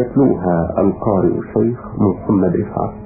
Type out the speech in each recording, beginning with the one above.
يتلوها القارئ الشيخ محمد رفعت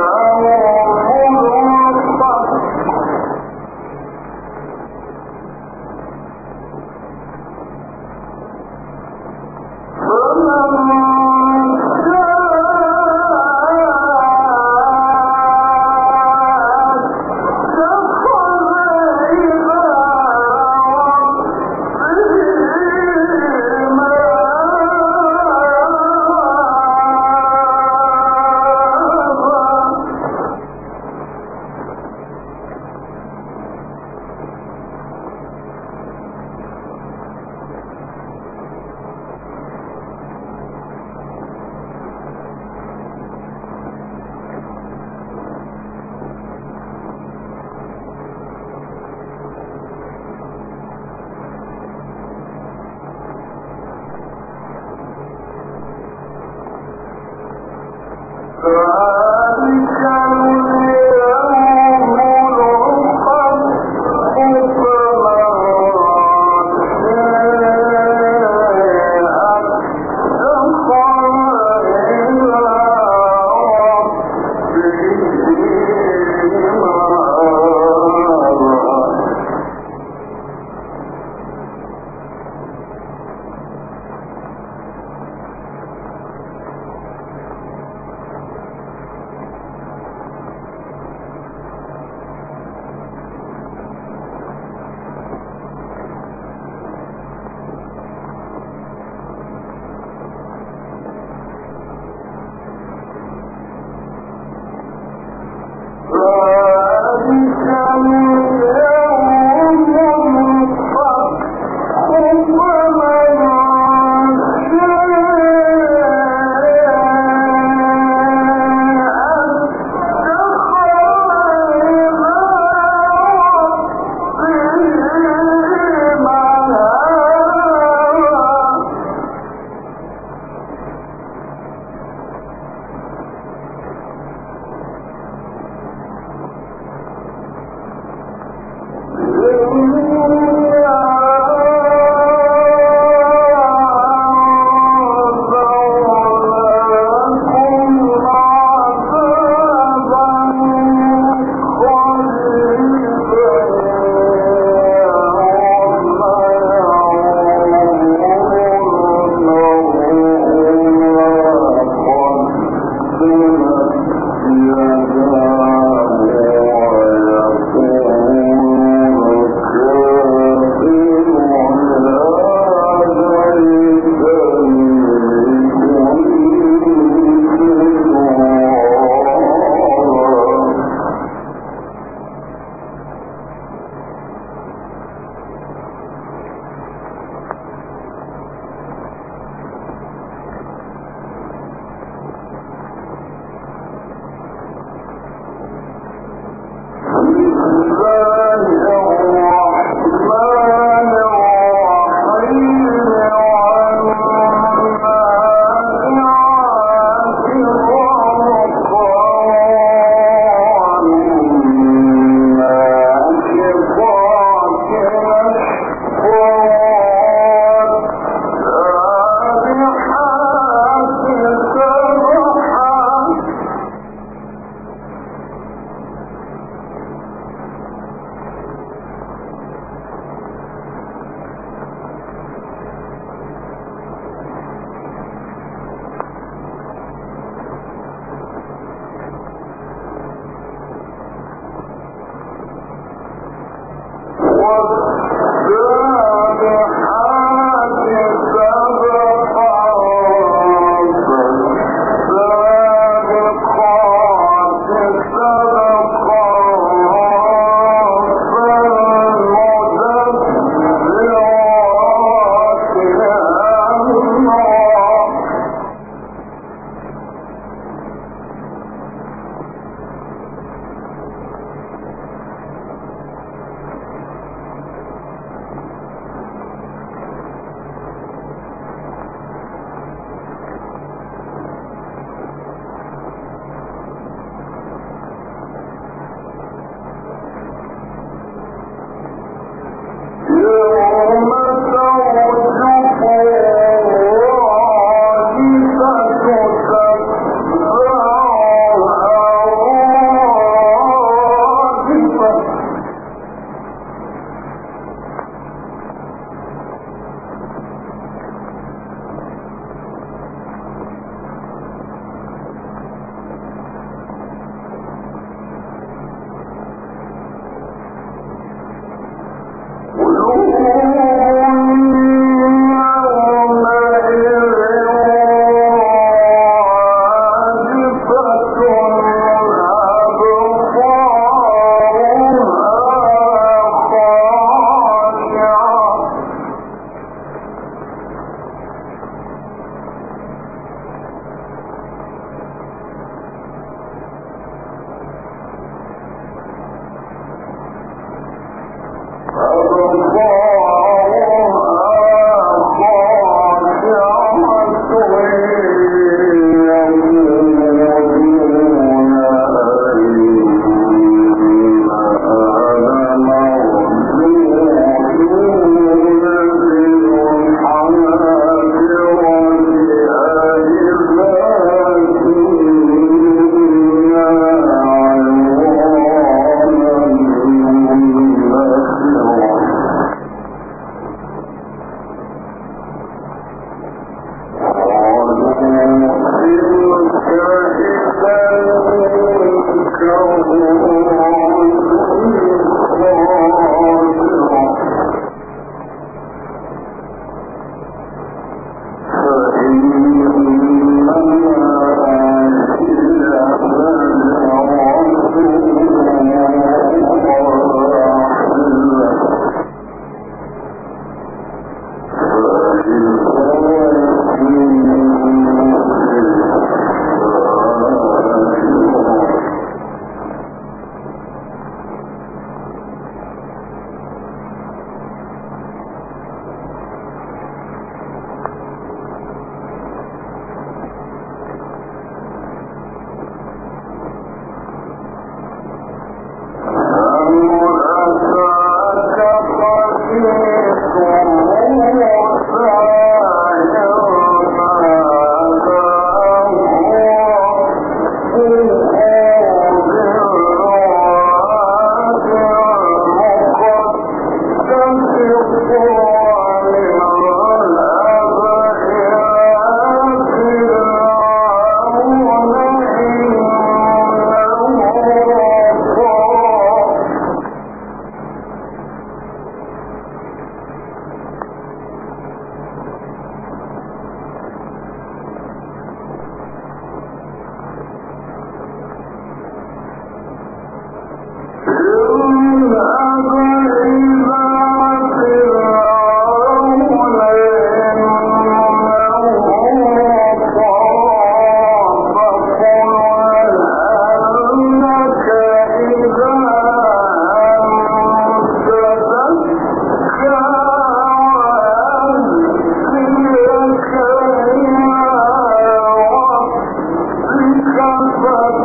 Father.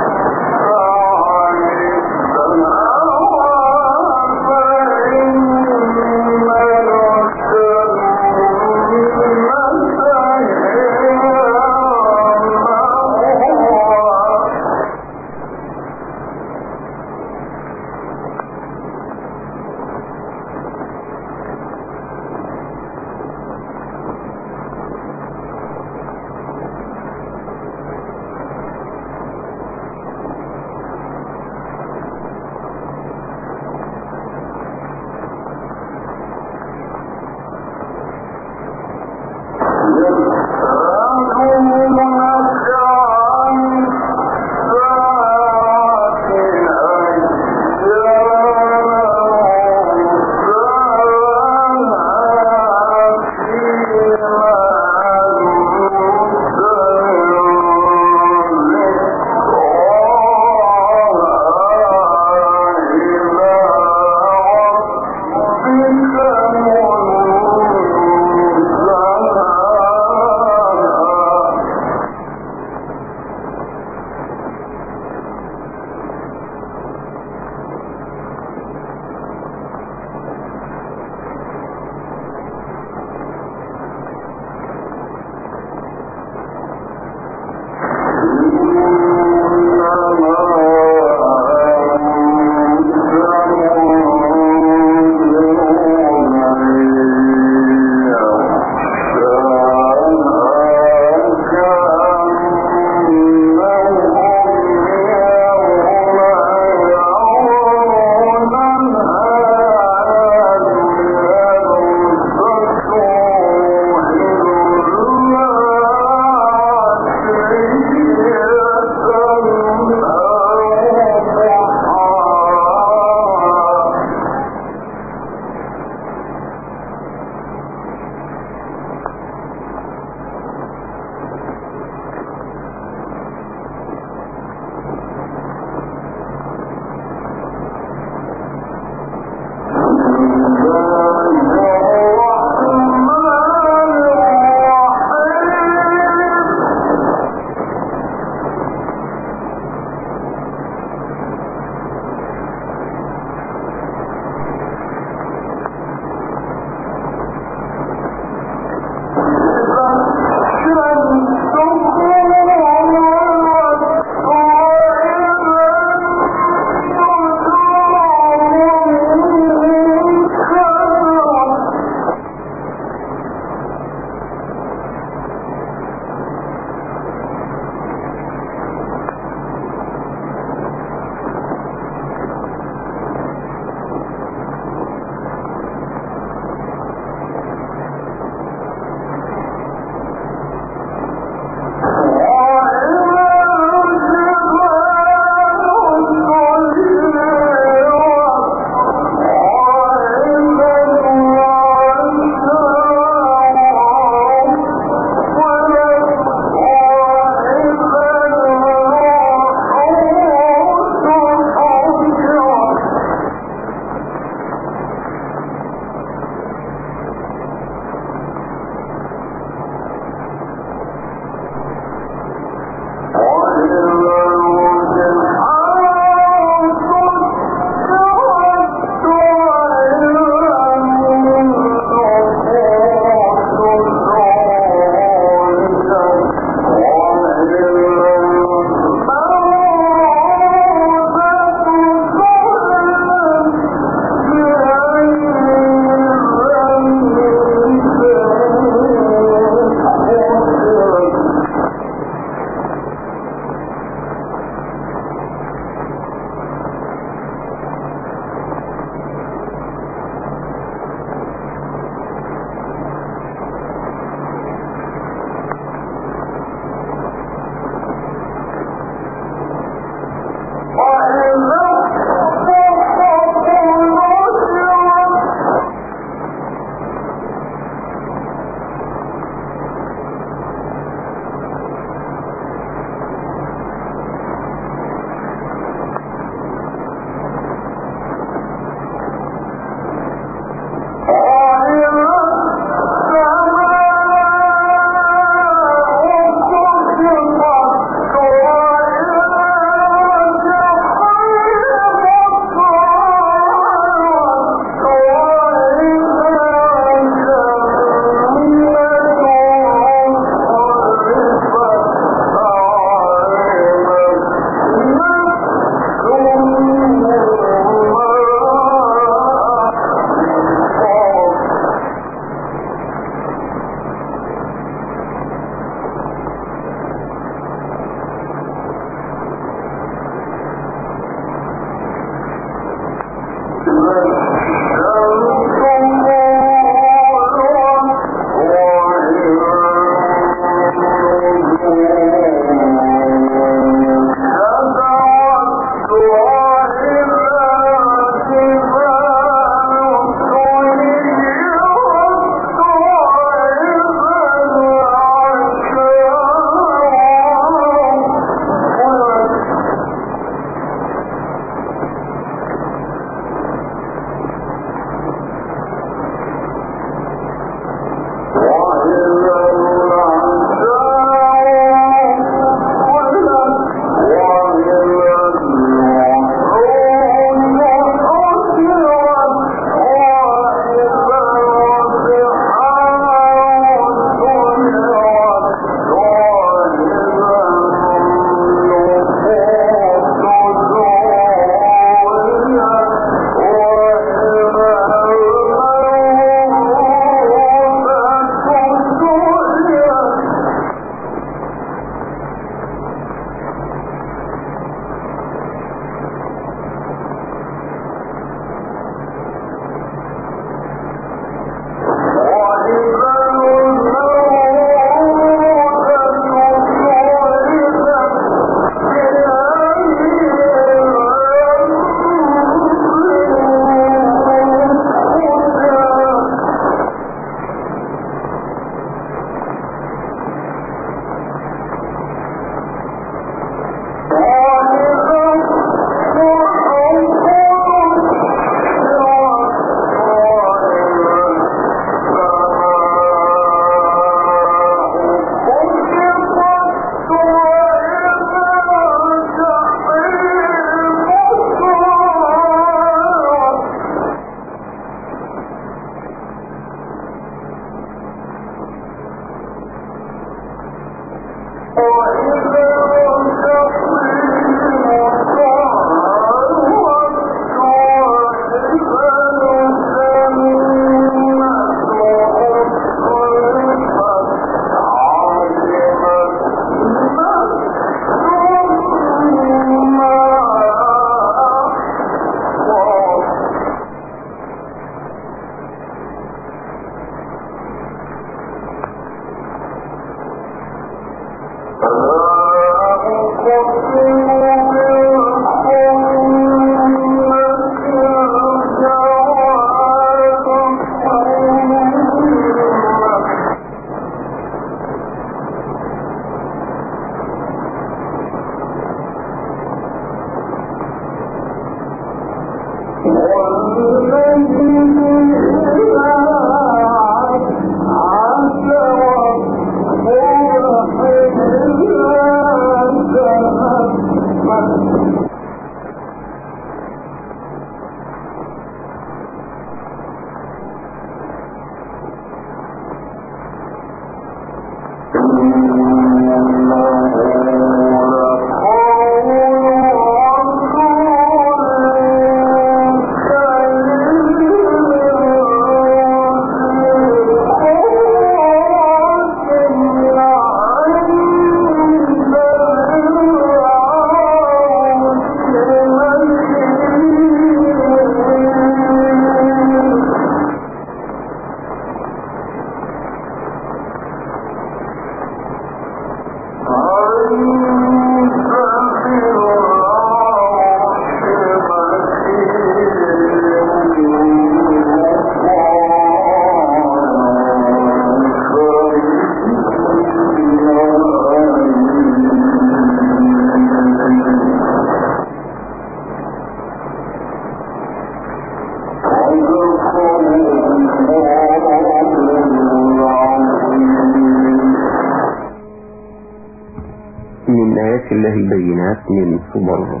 البينات من صبر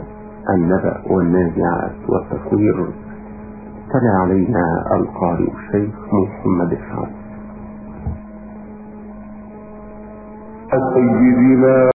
النبأ والنازعات والتطوير تلا علينا القارئ الشيخ محمد الحافظ سيدنا